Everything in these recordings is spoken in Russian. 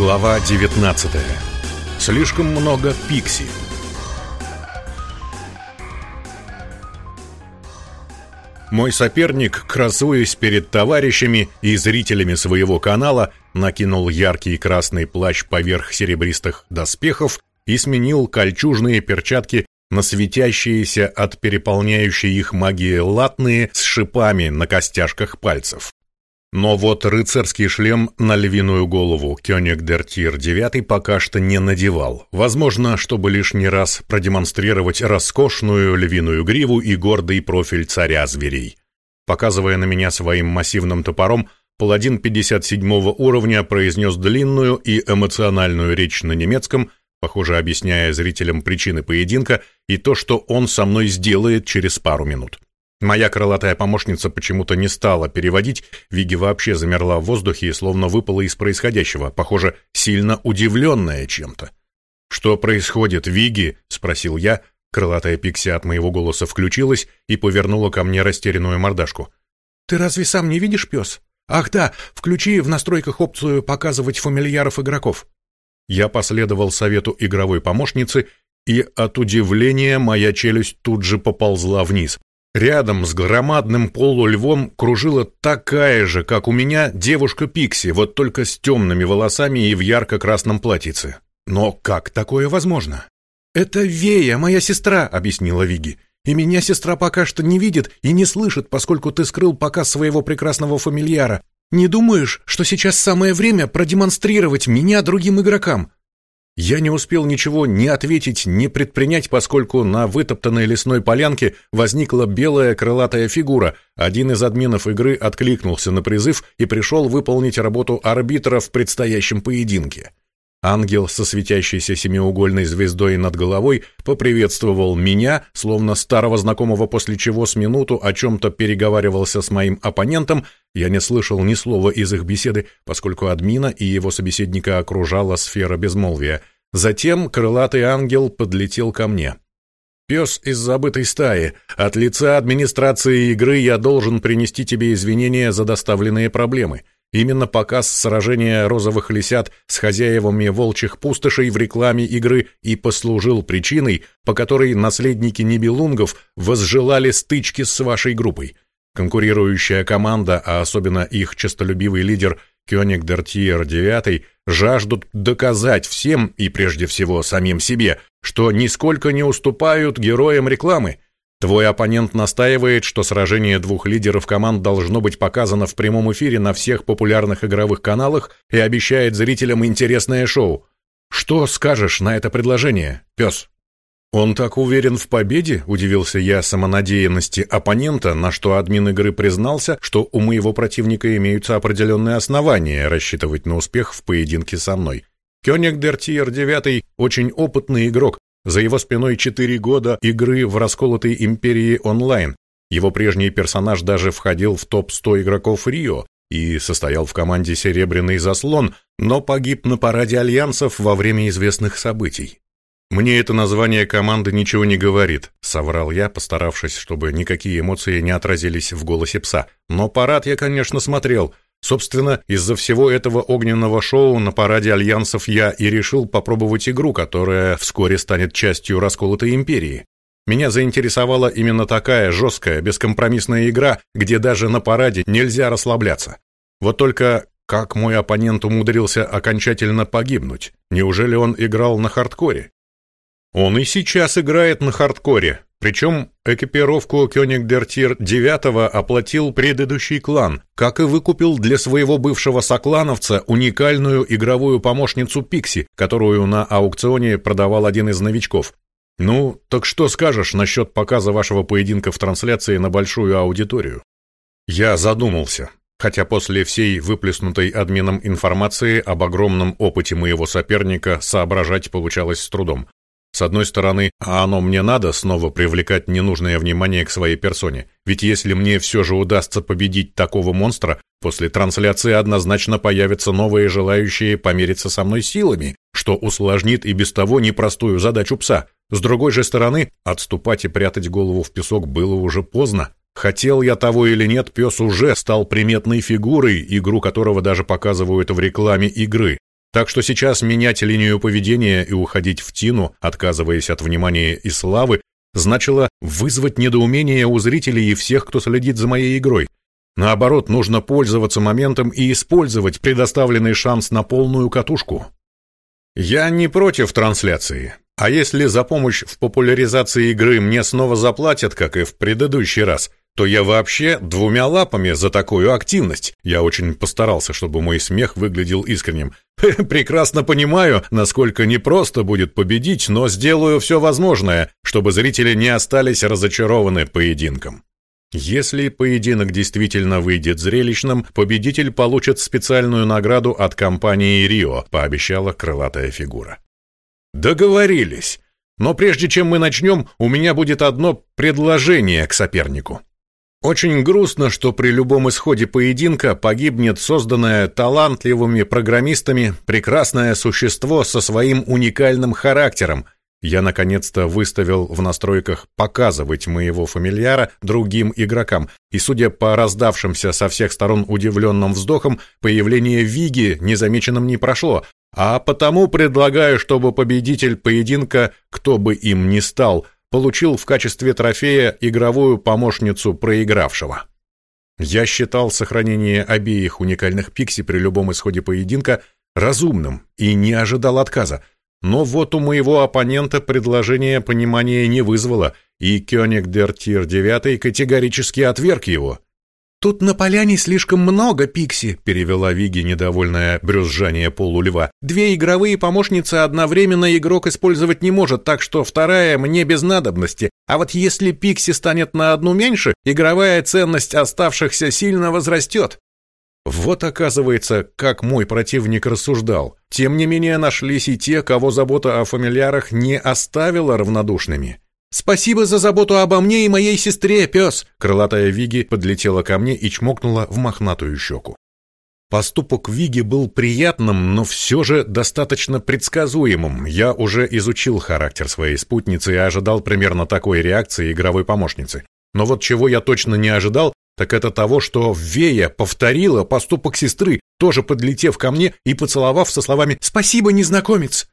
Глава 19. Слишком много пикси. Мой соперник, красуясь перед товарищами и зрителями своего канала, накинул яркий красный плащ поверх серебристых доспехов и сменил кольчужные перчатки на светящиеся от переполняющей их магии латные с шипами на костяшках пальцев. Но вот рыцарский шлем на львиную голову Кёниг Дертир IX пока что не надевал. Возможно, чтобы лишний раз продемонстрировать роскошную львиную гриву и гордый профиль царя зверей. Показывая на меня своим массивным топором, паладин 57 уровня произнес длинную и эмоциональную речь на немецком, похоже, объясняя зрителям причины поединка и то, что он со мной сделает через пару минут. Моя крылатая помощница почему-то не стала переводить, Виги вообще замерла в воздухе и словно выпала из происходящего, похоже, сильно удивленная чем-то. «Что происходит, Виги?» — спросил я. Крылатая пикси от моего голоса включилась и повернула ко мне растерянную мордашку. «Ты разве сам не видишь, пес? Ах да, включи в настройках опцию «Показывать фамильяров игроков». Я последовал совету игровой помощницы, и от удивления моя челюсть тут же поползла вниз. Рядом с громадным полульвом кружила такая же, как у меня, девушка Пикси, вот только с темными волосами и в ярко-красном платьице. Но как такое возможно? «Это Вея, моя сестра», — объяснила Виги. «И меня сестра пока что не видит и не слышит, поскольку ты скрыл показ своего прекрасного фамильяра. Не думаешь, что сейчас самое время продемонстрировать меня другим игрокам? Я не успел ничего ни ответить, ни предпринять, поскольку на вытоптанной лесной полянке возникла белая крылатая фигура. Один из админов игры откликнулся на призыв и пришел выполнить работу арбитра в предстоящем поединке. Ангел со светящейся семиугольной звездой над головой поприветствовал меня, словно старого знакомого, после чего с минуту о чем-то переговаривался с моим оппонентом. Я не слышал ни слова из их беседы, поскольку админа и его собеседника окружала сфера безмолвия. Затем крылатый ангел подлетел ко мне. «Пес из забытой стаи, от лица администрации игры я должен принести тебе извинения за доставленные проблемы». Именно показ сражения розовых лисят с хозяевами волчьих пустошей в рекламе игры и послужил причиной, по которой наследники Нибелунгов возжелали стычки с вашей группой. Конкурирующая команда, а особенно их честолюбивый лидер Кёниг Дертиер IX, жаждут доказать всем и прежде всего самим себе, что нисколько не уступают героям рекламы – Твой оппонент настаивает, что сражение двух лидеров команд должно быть показано в прямом эфире на всех популярных игровых каналах и обещает зрителям интересное шоу. Что скажешь на это предложение, пес? Он так уверен в победе, удивился я самонадеянности оппонента, на что админ игры признался, что у моего противника имеются определенные основания рассчитывать на успех в поединке со мной. Кёниг Дертиер 9 очень опытный игрок, за его спиной четыре года игры в расколотой империи онлайн. Его прежний персонаж даже входил в топ-100 игроков Рио и состоял в команде «Серебряный заслон», но погиб на параде альянсов во время известных событий. «Мне это название команды ничего не говорит», — соврал я, постаравшись, чтобы никакие эмоции не отразились в голосе пса. «Но парад я, конечно, смотрел. Собственно, из-за всего этого огненного шоу на параде альянсов я и решил попробовать игру, которая вскоре станет частью расколотой империи. Меня заинтересовала именно такая жесткая, бескомпромиссная игра, где даже на параде нельзя расслабляться. Вот только как мой оппонент умудрился окончательно погибнуть? Неужели он играл на хардкоре? Он и сейчас играет на хардкоре, причем экипировку Кёнигдертир 9 оплатил предыдущий клан, как и выкупил для своего бывшего соклановца уникальную игровую помощницу Пикси, которую на аукционе продавал один из новичков. Ну, так что скажешь насчет показа вашего поединка в трансляции на большую аудиторию? Я задумался, хотя после всей выплеснутой админом информации об огромном опыте моего соперника соображать получалось с трудом. С одной стороны, а оно мне надо снова привлекать ненужное внимание к своей персоне, ведь если мне все же удастся победить такого монстра, после трансляции однозначно появятся новые желающие помериться со мной силами, что усложнит и без того непростую задачу пса. С другой же стороны, отступать и прятать голову в песок было уже поздно. Хотел я того или нет, пес уже стал приметной фигурой, игру которого даже показывают в рекламе игры. Так что сейчас менять линию поведения и уходить в тину, отказываясь от внимания и славы, значило вызвать недоумение у зрителей и всех, кто следит за моей игрой. Наоборот, нужно пользоваться моментом и использовать предоставленный шанс на полную катушку. Я не против трансляции. А если за помощь в популяризации игры мне снова заплатят, как и в предыдущий раз, то я вообще двумя лапами за такую активность. Я очень постарался, чтобы мой смех выглядел искренним. Прекрасно понимаю, насколько непросто будет победить, но сделаю все возможное, чтобы зрители не остались разочарованы поединком. Если поединок действительно выйдет зрелищным, победитель получит специальную награду от компании «Рио», пообещала крылатая фигура. Договорились. Но прежде чем мы начнем, у меня будет одно предложение к сопернику. Очень грустно, что при любом исходе поединка погибнет созданное талантливыми программистами прекрасное существо со своим уникальным характером. Я наконец-то выставил в настройках показывать моего фамильяра другим игрокам, и судя по раздавшимся со всех сторон удивленным вздохам, появление Виги незамеченным не прошло, а потому предлагаю, чтобы победитель поединка, кто бы им ни стал, получил в качестве трофея игровую помощницу проигравшего. Я считал сохранение обеих уникальных пикси при любом исходе поединка разумным и не ожидал отказа, но вот у моего оппонента предложение понимания не вызвало, и Кёниг Дер Тир 9 категорически отверг его. «Тут на поляне слишком много пикси», — перевела Виги недовольное брюзжание полулева. «Две игровые помощницы одновременно игрок использовать не может, так что вторая мне без надобности. А вот если пикси станет на одну меньше, игровая ценность оставшихся сильно возрастет». Вот оказывается, как мой противник рассуждал. Тем не менее нашлись и те, кого забота о фамильярах не оставила равнодушными. «Спасибо за заботу обо мне и моей сестре, пес!» Крылатая Виги подлетела ко мне и чмокнула в мохнатую щеку. Поступок Виги был приятным, но все же достаточно предсказуемым. Я уже изучил характер своей спутницы и ожидал примерно такой реакции игровой помощницы. Но вот чего я точно не ожидал, так это того, что Вея повторила поступок сестры, тоже подлетев ко мне и поцеловав со словами «Спасибо, незнакомец!»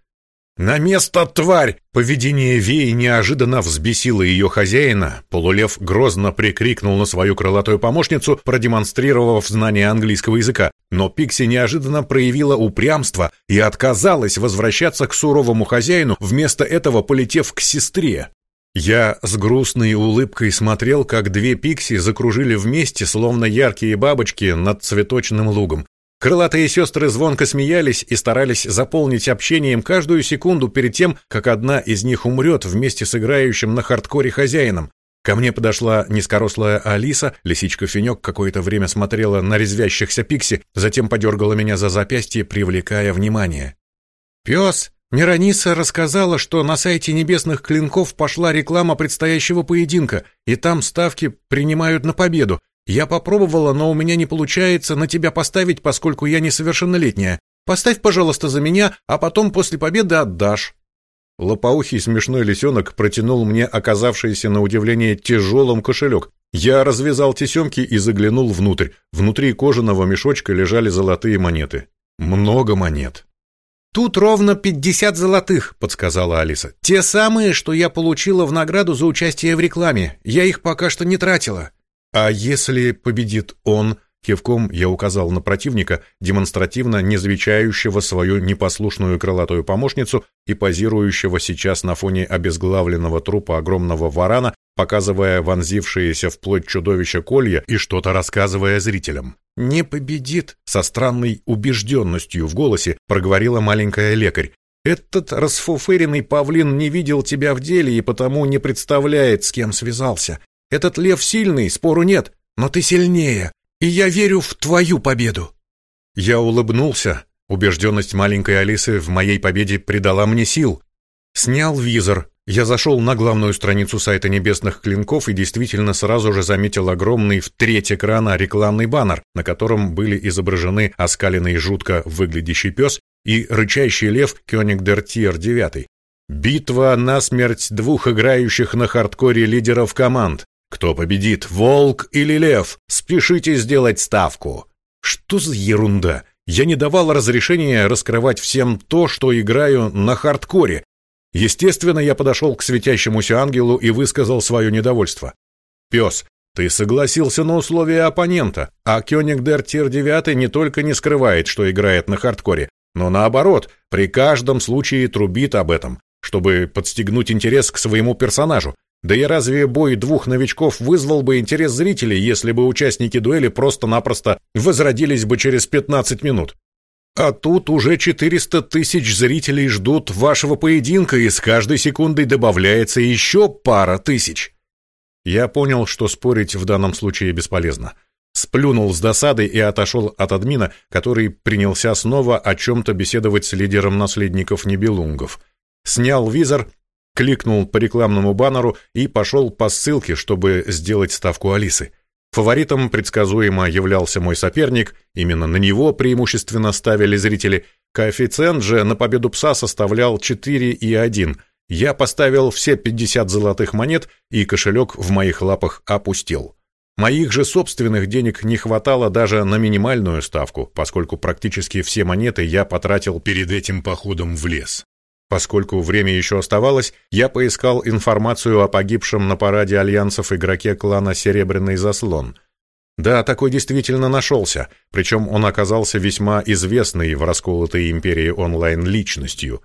«На место, тварь!» Поведение Веи неожиданно взбесило ее хозяина. Полулев грозно прикрикнул на свою крылатую помощницу, продемонстрировав знание английского языка. Но Пикси неожиданно проявила упрямство и отказалась возвращаться к суровому хозяину, вместо этого полетев к сестре. Я с грустной улыбкой смотрел, как две Пикси закружили вместе, словно яркие бабочки над цветочным лугом. Крылатые сестры звонко смеялись и старались заполнить общением каждую секунду перед тем, как одна из них умрет вместе с играющим на хардкоре хозяином. Ко мне подошла низкорослая Алиса, лисичка-фенек какое-то время смотрела на резвящихся пикси, затем подергала меня за запястье, привлекая внимание. «Пес, Мирониса рассказала, что на сайте Небесных Клинков пошла реклама предстоящего поединка, и там ставки принимают на победу. Я попробовала, но у меня не получается на тебя поставить, поскольку я несовершеннолетняя. Поставь, пожалуйста, за меня, а потом после победы отдашь». Лопоухий смешной лисенок протянул мне оказавшийся на удивление тяжелым кошелек. Я развязал тесемки и заглянул внутрь. Внутри кожаного мешочка лежали золотые монеты. Много монет. «Тут ровно пятьдесят золотых», — подсказала Алиса. «Те самые, что я получила в награду за участие в рекламе. Я их пока что не тратила». А если победит он, кивком я указал на противника, демонстративно не замечающего свою непослушную крылатую помощницу и позирующего сейчас на фоне обезглавленного трупа огромного варана, показывая вонзившиеся в плоть чудовища колья и что-то рассказывая зрителям. «Не победит!» — со странной убежденностью в голосе проговорила маленькая лекарь. «Этот расфуфыренный павлин не видел тебя в деле и потому не представляет, с кем связался. Этот лев сильный, спору нет, но ты сильнее, и я верю в твою победу». Я улыбнулся. Убежденность маленькой Алисы в моей победе придала мне сил. Снял визор. Я зашел на главную страницу сайта Небесных Клинков и действительно сразу же заметил огромный в треть экрана рекламный баннер, на котором были изображены оскаленный жутко выглядящий пес и рычащий лев Кёниг Дер Тир 9. Битва насмерть двух играющих на хардкоре лидеров команд. Кто победит, волк или лев? Спешите сделать ставку. Что за ерунда? Я не давал разрешения раскрывать всем то, что играю на хардкоре. Естественно, я подошел к светящемуся ангелу и высказал свое недовольство. «Пес, ты согласился на условия оппонента, а Кёнигдер Тир 9 не только не скрывает, что играет на хардкоре, но наоборот, при каждом случае трубит об этом, чтобы подстегнуть интерес к своему персонажу. Да и разве бой двух новичков вызвал бы интерес зрителей, если бы участники дуэли просто-напросто возродились бы через 15 минут? А тут уже 400 тысяч зрителей ждут вашего поединка, и с каждой секундой добавляется еще пара тысяч. Я понял, что спорить в данном случае бесполезно. Сплюнул с досады и отошел от админа, который принялся снова о чем-то беседовать с лидером наследников Небелунгов. Снял визор кликнул по рекламному баннеру и пошел по ссылке, чтобы сделать ставку Алисы. Фаворитом предсказуемо являлся мой соперник, именно на него преимущественно ставили зрители. Коэффициент же на победу пса составлял 4,1. Я поставил все 50 золотых монет, и кошелек в моих лапах опустил. Моих же собственных денег не хватало даже на минимальную ставку, поскольку практически все монеты я потратил перед этим походом в лес. Поскольку время еще оставалось, я поискал информацию о погибшем на параде альянсов игроке клана «Серебряный заслон». Да, такой действительно нашелся, причем он оказался весьма известной в расколотой империи онлайн-личностью.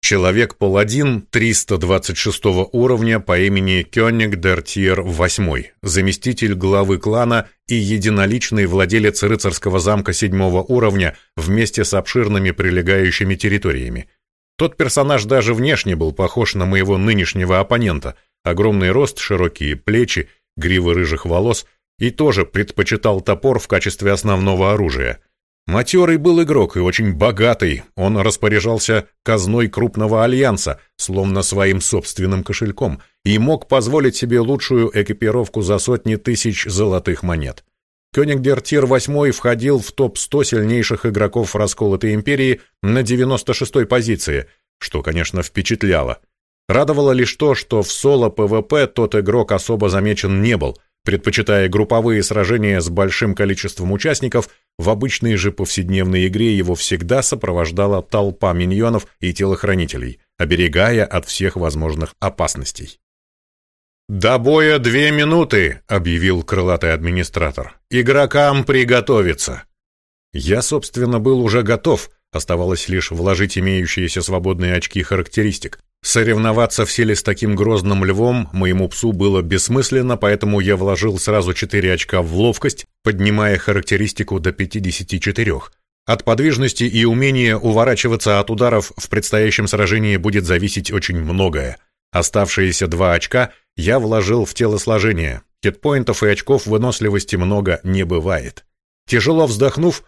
Человек-паладин 326 уровня по имени Кёниг Дертьер VIII, заместитель главы клана и единоличный владелец рыцарского замка седьмого уровня вместе с обширными прилегающими территориями. Тот персонаж даже внешне был похож на моего нынешнего оппонента. Огромный рост, широкие плечи, гривы рыжих волос и тоже предпочитал топор в качестве основного оружия. Матерый был игрок и очень богатый. Он распоряжался казной крупного альянса, словно своим собственным кошельком, и мог позволить себе лучшую экипировку за сотни тысяч золотых монет. Кёнигдертир VIII входил в топ-100 сильнейших игроков расколотой империи на 96-й позиции, что, конечно, впечатляло. Радовало лишь то, что в соло-ПВП тот игрок особо замечен не был, предпочитая групповые сражения с большим количеством участников, в обычной же повседневной игре его всегда сопровождала толпа миньонов и телохранителей, оберегая от всех возможных опасностей. «До боя две минуты», — объявил крылатый администратор. «Игрокам приготовиться». Я, собственно, был уже готов, оставалось лишь вложить имеющиеся свободные очки характеристик. Соревноваться в силе с таким грозным львом моему псу было бессмысленно, поэтому я вложил сразу 4 очка в ловкость, поднимая характеристику до 54. От подвижности и умения уворачиваться от ударов в предстоящем сражении будет зависеть очень многое. Оставшиеся два очка я вложил в телосложение. Хитпоинтов и очков выносливости много не бывает. Тяжело вздохнув,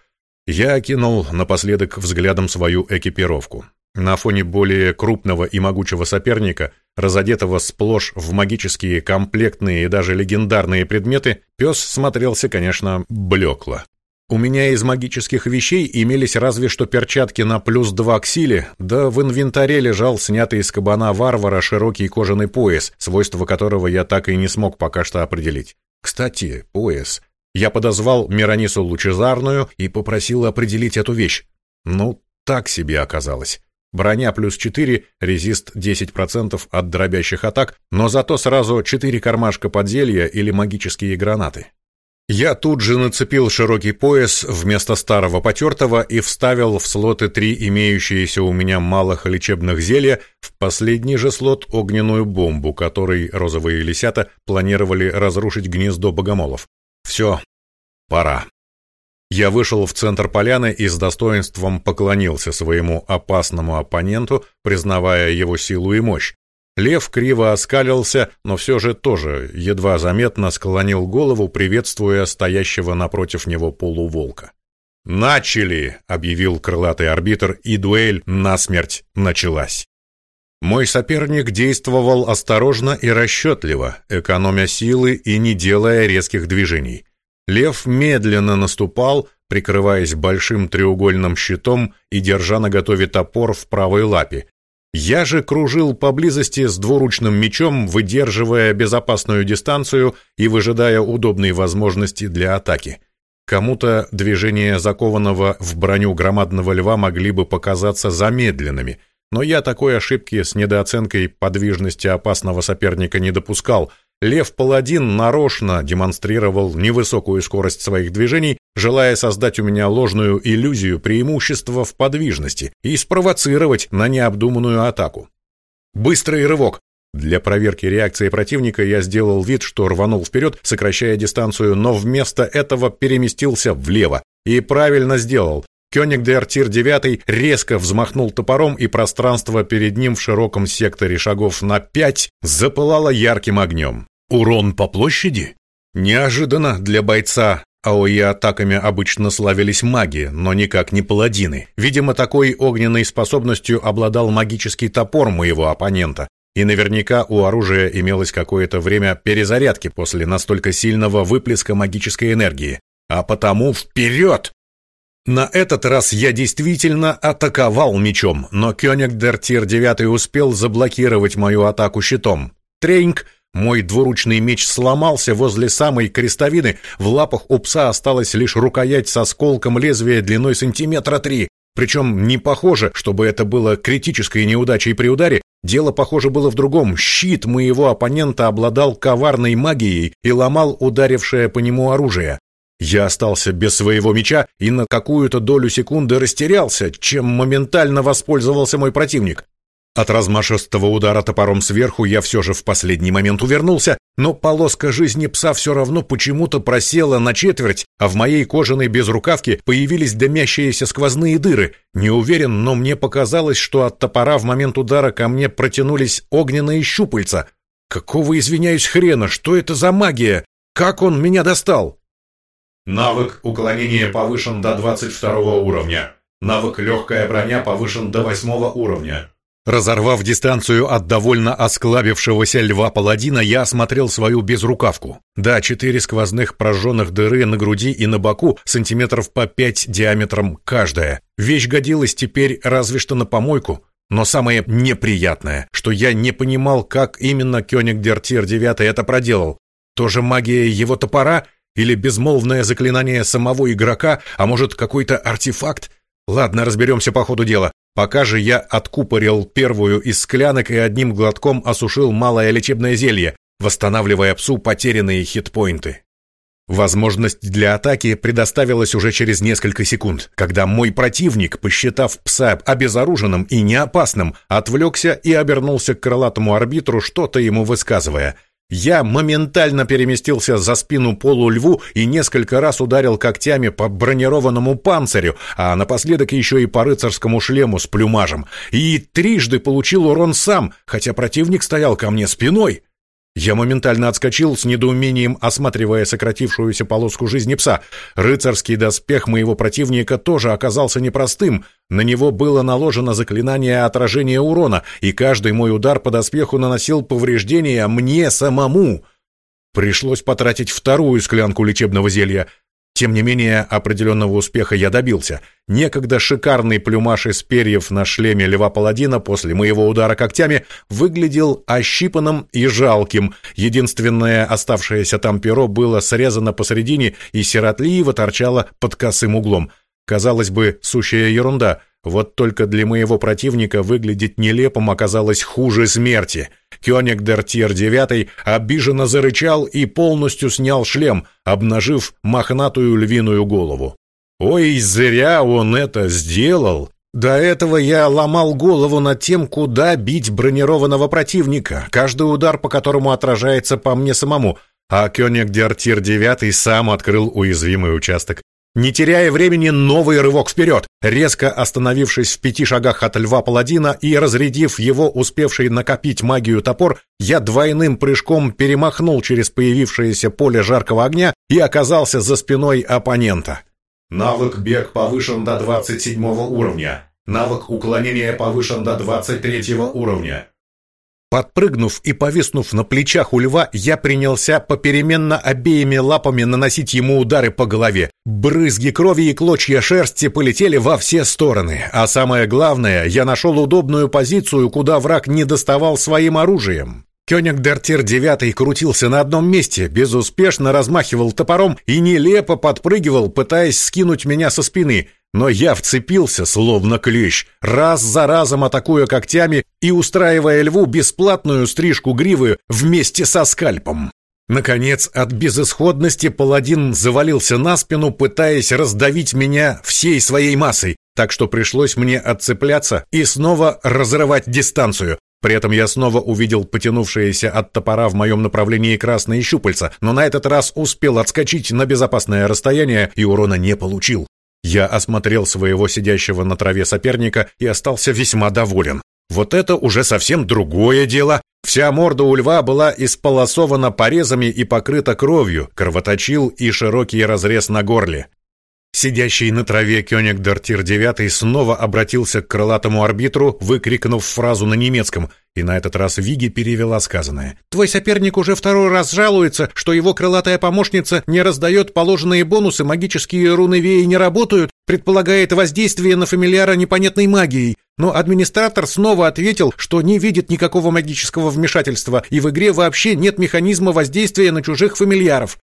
я окинул напоследок взглядом свою экипировку. На фоне более крупного и могучего соперника, разодетого сплошь в магические, комплектные и даже легендарные предметы, пес смотрелся, конечно, блекло. У меня из магических вещей имелись разве что перчатки на плюс два к силе, да в инвентаре лежал снятый из кабана варвара широкий кожаный пояс, свойства которого я так и не смог пока что определить. Кстати, пояс. Я подозвал Миронису Лучезарную и попросил определить эту вещь. Ну, так себе оказалось. Броня плюс 4, резист 10% от дробящих атак, но зато сразу 4 кармашка под зелья или магические гранаты. Я тут же нацепил широкий пояс вместо старого потертого и вставил в слоты три имеющиеся у меня малых лечебных зелья, в последний же слот огненную бомбу, которой розовые лисята планировали разрушить гнездо богомолов. Все, пора. Я вышел в центр поляны и с достоинством поклонился своему опасному оппоненту, признавая его силу и мощь. Лев криво оскалился, но все же тоже едва заметно склонил голову, приветствуя стоящего напротив него полуволка. «Начали!» — объявил крылатый арбитр, и дуэль насмерть началась. Мой соперник действовал осторожно и расчетливо, экономя силы и не делая резких движений. Лев медленно наступал, прикрываясь большим треугольным щитом и держа наготове топор в правой лапе, я же кружил поблизости с двуручным мечом, выдерживая безопасную дистанцию и выжидая удобные возможности для атаки. Кому-то движения закованного в броню громадного льва могли бы показаться замедленными, но я такой ошибки с недооценкой подвижности опасного соперника не допускал. Лев-паладин нарочно демонстрировал невысокую скорость своих движений, желая создать у меня ложную иллюзию преимущества в подвижности и спровоцировать на необдуманную атаку. Быстрый рывок. Для проверки реакции противника я сделал вид, что рванул вперед, сокращая дистанцию, но вместо этого переместился влево. И правильно сделал. Кёнигдер Тир 9 резко взмахнул топором, и пространство перед ним в широком секторе шагов на пять запылало ярким огнем. Урон по площади? Неожиданно для бойца. АОЕ атаками обычно славились маги, но никак не паладины. Видимо, такой огненной способностью обладал магический топор моего оппонента. И наверняка у оружия имелось какое-то время перезарядки после настолько сильного выплеска магической энергии. А потому вперед! На этот раз я действительно атаковал мечом, но Кёнигдер Тир 9 успел заблокировать мою атаку щитом. Треньк, мой двуручный меч сломался возле самой крестовины, в лапах у пса осталась лишь рукоять со сколком лезвия длиной сантиметра три. Причем не похоже, чтобы это было критической неудачей при ударе, дело, похоже, было в другом. Щит моего оппонента обладал коварной магией и ломал ударившее по нему оружие. Я остался без своего меча и на какую-то долю секунды растерялся, чем моментально воспользовался мой противник. От размашистого удара топором сверху я все же в последний момент увернулся, но полоска жизни пса все равно почему-то просела на четверть, а в моей кожаной безрукавке появились дымящиеся сквозные дыры. Не уверен, но мне показалось, что от топора в момент удара ко мне протянулись огненные щупальца. Какого, извиняюсь, хрена? Что это за магия? Как он меня достал? Навык уклонения повышен до 22 уровня. Навык легкая броня повышен до 8 уровня. Разорвав дистанцию от довольно осклабившегося льва-паладина, я осмотрел свою безрукавку. Да, четыре сквозных прожженных дыры на груди и на боку, сантиметров по пять диаметром каждая. Вещь годилась теперь разве что на помойку. Но самое неприятное, что я не понимал, как именно Кёнигдер Тир 9 это проделал. Тоже магия его топора — или безмолвное заклинание самого игрока, а может какой-то артефакт? Ладно, разберемся по ходу дела. Пока же я откупорил первую из склянок и одним глотком осушил малое лечебное зелье, восстанавливая псу потерянные хитпоинты. Возможность для атаки предоставилась уже через несколько секунд, когда мой противник, посчитав пса обезоруженным и неопасным, отвлекся и обернулся к крылатому арбитру, что-то ему высказывая – я моментально переместился за спину полульву и несколько раз ударил когтями по бронированному панцирю, а напоследок еще и по рыцарскому шлему с плюмажем. И трижды получил урон сам, хотя противник стоял ко мне спиной. Я моментально отскочил с недоумением, осматривая сократившуюся полоску жизни пса. Рыцарский доспех моего противника тоже оказался непростым. На него было наложено заклинание отражения урона, и каждый мой удар по доспеху наносил повреждения мне самому. Пришлось потратить вторую склянку лечебного зелья. Тем не менее, определенного успеха я добился. Некогда шикарный плюмаж из перьев на шлеме льва-паладина после моего удара когтями выглядел ощипанным и жалким. Единственное оставшееся там перо было срезано посередине и сиротливо торчало под косым углом. Казалось бы, сущая ерунда, вот только для моего противника выглядеть нелепым оказалось хуже смерти. Кёнигдер Тир 9 обиженно зарычал и полностью снял шлем, обнажив мохнатую львиную голову. Ой, зря он это сделал. До этого я ломал голову над тем, куда бить бронированного противника, каждый удар по которому отражается по мне самому, а Кёнигдер Тир 9 сам открыл уязвимый участок. Не теряя времени, новый рывок вперед. Резко остановившись в пяти шагах от льва-паладина и разрядив его успевший накопить магию топор, я двойным прыжком перемахнул через появившееся поле жаркого огня и оказался за спиной оппонента. Навык бег повышен до 27 уровня. Навык уклонения повышен до 23 уровня. Подпрыгнув и повиснув на плечах у льва, я принялся попеременно обеими лапами наносить ему удары по голове. Брызги крови и клочья шерсти полетели во все стороны. А самое главное, я нашел удобную позицию, куда враг не доставал своим оружием. Кёнигдертир девятый крутился на одном месте, безуспешно размахивал топором и нелепо подпрыгивал, пытаясь скинуть меня со спины. Но я вцепился, словно клещ, раз за разом атакуя когтями и устраивая льву бесплатную стрижку гривы вместе со скальпом. Наконец, от безысходности паладин завалился на спину, пытаясь раздавить меня всей своей массой, так что пришлось мне отцепляться и снова разрывать дистанцию. При этом я снова увидел потянувшиеся от топора в моем направлении красные щупальца, но на этот раз успел отскочить на безопасное расстояние и урона не получил. Я осмотрел своего сидящего на траве соперника и остался весьма доволен. Вот это уже совсем другое дело. Вся морда у льва была исполосована порезами и покрыта кровью, кровоточил и широкий разрез на горле. Сидящий на траве Кёнигдер Тир-9 снова обратился к крылатому арбитру, выкрикнув фразу на немецком, и на этот раз Виги перевела сказанное. «Твой соперник уже второй раз жалуется, что его крылатая помощница не раздает положенные бонусы, магические руны Веи не работают, предполагает воздействие на фамильяра непонятной магией. Но администратор снова ответил, что не видит никакого магического вмешательства, и в игре вообще нет механизма воздействия на чужих фамильяров.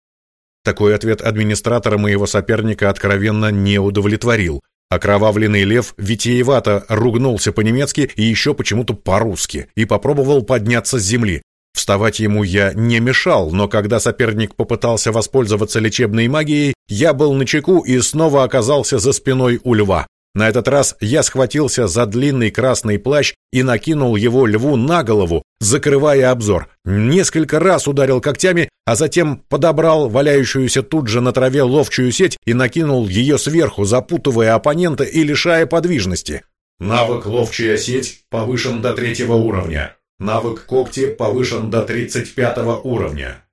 Такой ответ администратора моего соперника откровенно не удовлетворил. Окровавленный лев витиевато ругнулся по-немецки и еще почему-то по-русски и попробовал подняться с земли. Вставать ему я не мешал, но когда соперник попытался воспользоваться лечебной магией, я был на чеку и снова оказался за спиной у льва. На этот раз я схватился за длинный красный плащ и накинул его льву на голову, закрывая обзор. Несколько раз ударил когтями, а затем подобрал валяющуюся тут же на траве ловчую сеть и накинул ее сверху, запутывая оппонента и лишая подвижности. Навык «Ловчая сеть» повышен до третьего уровня. Навык «Когти» повышен до 35 уровня.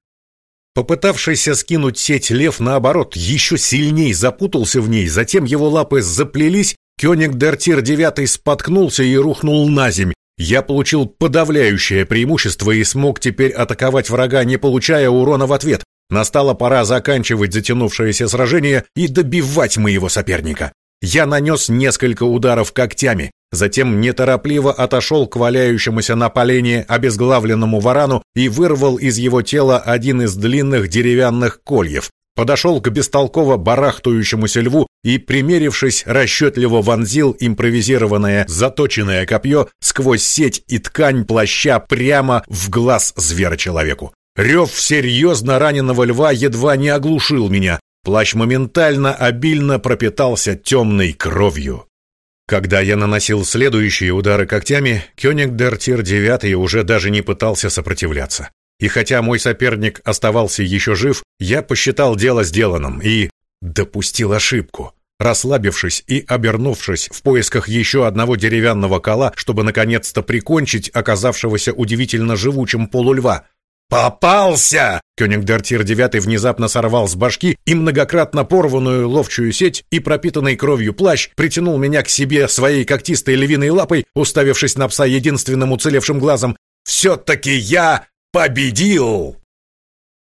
Попытавшийся скинуть сеть лев, наоборот, еще сильней запутался в ней, затем его лапы заплелись, Кёниг Дертир девятый споткнулся и рухнул на земь. Я получил подавляющее преимущество и смог теперь атаковать врага, не получая урона в ответ. Настала пора заканчивать затянувшееся сражение и добивать моего соперника. Я нанес несколько ударов когтями. Затем неторопливо отошел к валяющемуся на полене обезглавленному варану и вырвал из его тела один из длинных деревянных кольев. Подошел к бестолково барахтающемуся льву и, примерившись, расчетливо вонзил импровизированное заточенное копье сквозь сеть и ткань плаща прямо в глаз зверочеловеку. Рев серьезно раненого льва едва не оглушил меня. Плащ моментально обильно пропитался темной кровью. Когда я наносил следующие удары когтями, Кёнигдер Тир-9 уже даже не пытался сопротивляться. И хотя мой соперник оставался еще жив, я посчитал дело сделанным и допустил ошибку. Расслабившись и обернувшись в поисках еще одного деревянного кола, чтобы наконец-то прикончить оказавшегося удивительно живучим полульва, «Попался!» Кёнигдертир девятый внезапно сорвал с башки и многократно порванную ловчую сеть и пропитанный кровью плащ притянул меня к себе своей когтистой львиной лапой, уставившись на пса единственным уцелевшим глазом. «Все-таки я победил!»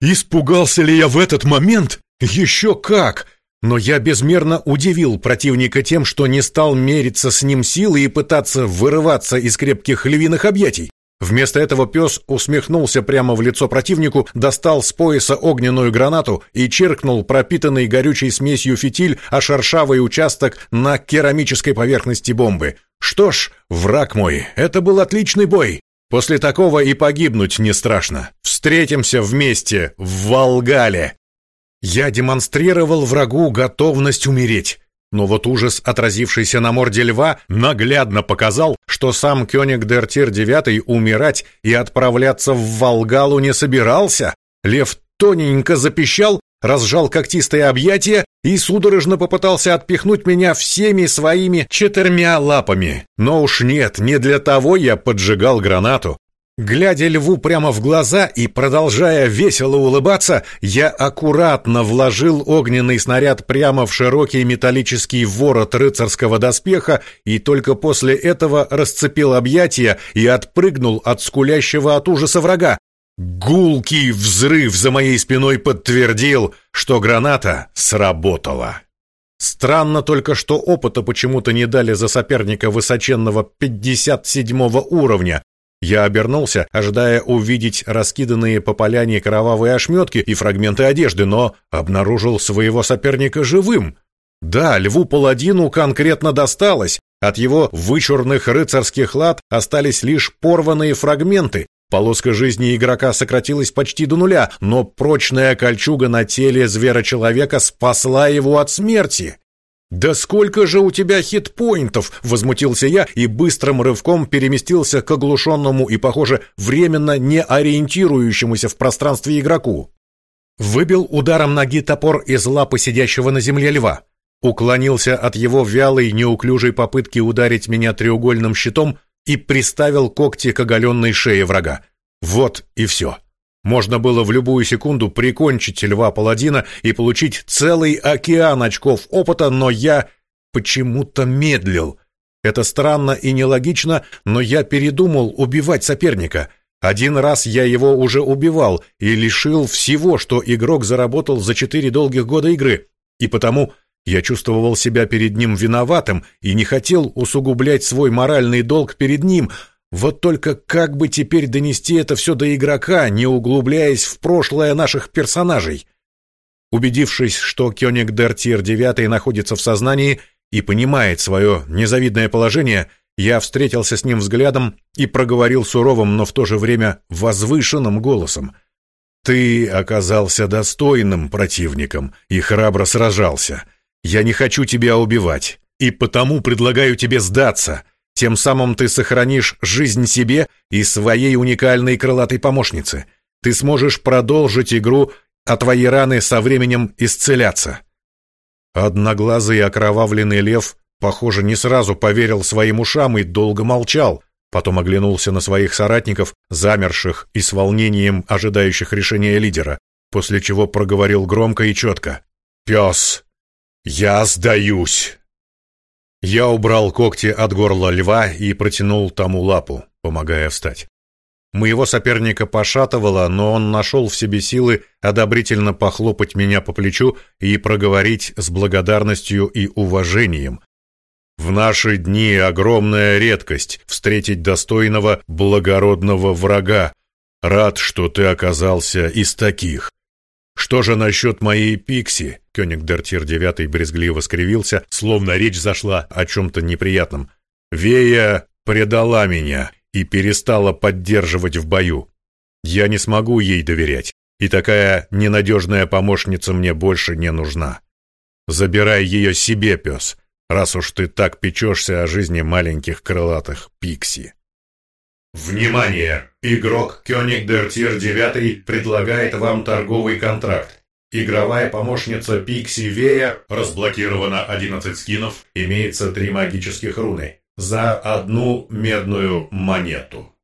Испугался ли я в этот момент? Еще как! Но я безмерно удивил противника тем, что не стал мериться с ним силой и пытаться вырываться из крепких львиных объятий. Вместо этого пес усмехнулся прямо в лицо противнику, достал с пояса огненную гранату и черкнул пропитанный горючей смесью фитиль о шершавый участок на керамической поверхности бомбы. Что ж, враг мой, это был отличный бой. После такого и погибнуть не страшно. Встретимся вместе в Волгале. Я демонстрировал врагу готовность умереть. Но вот ужас, отразившийся на морде льва, наглядно показал, что сам Кёнигдер Тир-9 умирать и отправляться в Волгалу не собирался. Лев тоненько запищал, разжал когтистые объятия и судорожно попытался отпихнуть меня всеми своими четырьмя лапами. Но уж нет, не для того я поджигал гранату. Глядя льву прямо в глаза и продолжая весело улыбаться, я аккуратно вложил огненный снаряд прямо в широкий металлический ворот рыцарского доспеха и только после этого расцепил объятия и отпрыгнул от скулящего от ужаса врага. Гулкий взрыв за моей спиной подтвердил, что граната сработала. Странно только, что опыта почему-то не дали за соперника высоченного 57 уровня, Я обернулся, ожидая увидеть раскиданные по поляне кровавые ошметки и фрагменты одежды, но обнаружил своего соперника живым. Да, льву-паладину конкретно досталось. От его вычурных рыцарских лад остались лишь порванные фрагменты. Полоска жизни игрока сократилась почти до нуля, но прочная кольчуга на теле звера-человека спасла его от смерти. «Да сколько же у тебя хитпоинтов!» — возмутился я и быстрым рывком переместился к оглушенному и, похоже, временно не ориентирующемуся в пространстве игроку. Выбил ударом ноги топор из лапы сидящего на земле льва. Уклонился от его вялой, неуклюжей попытки ударить меня треугольным щитом и приставил когти к оголенной шее врага. Вот и все. Можно было в любую секунду прикончить льва-паладина и получить целый океан очков опыта, но я почему-то медлил. Это странно и нелогично, но я передумал убивать соперника. Один раз я его уже убивал и лишил всего, что игрок заработал за четыре долгих года игры, и потому я чувствовал себя перед ним виноватым и не хотел усугублять свой моральный долг перед ним — вот только как бы теперь донести это все до игрока, не углубляясь в прошлое наших персонажей? Убедившись, что Кёнигдер Тир 9 находится в сознании и понимает свое незавидное положение, я встретился с ним взглядом и проговорил суровым, но в то же время возвышенным голосом. «Ты оказался достойным противником и храбро сражался. Я не хочу тебя убивать, и потому предлагаю тебе сдаться». Тем самым ты сохранишь жизнь себе и своей уникальной крылатой помощнице. Ты сможешь продолжить игру, а твои раны со временем исцеляться. Одноглазый окровавленный лев, похоже, не сразу поверил своим ушам и долго молчал, потом оглянулся на своих соратников, замерших и с волнением ожидающих решения лидера, после чего проговорил громко и четко. «Пес, я сдаюсь!» Я убрал когти от горла льва и протянул тому лапу, помогая встать. Моего соперника пошатывало, но он нашел в себе силы одобрительно похлопать меня по плечу и проговорить с благодарностью и уважением. В наши дни огромная редкость встретить достойного, благородного врага. Рад, что ты оказался из таких. Что же насчет моей Пикси? Кёнигдертир девятый брезгливо скривился, словно речь зашла о чем-то неприятном. Вея предала меня и перестала поддерживать в бою. Я не смогу ей доверять, и такая ненадежная помощница мне больше не нужна. Забирай ее себе, пес, раз уж ты так печешься о жизни маленьких крылатых пикси. Внимание! Игрок Кёнигдер Тир 9 предлагает вам торговый контракт. Игровая помощница Пикси Вея, разблокировано 11 скинов, имеется 3 магических руны. За одну медную монету.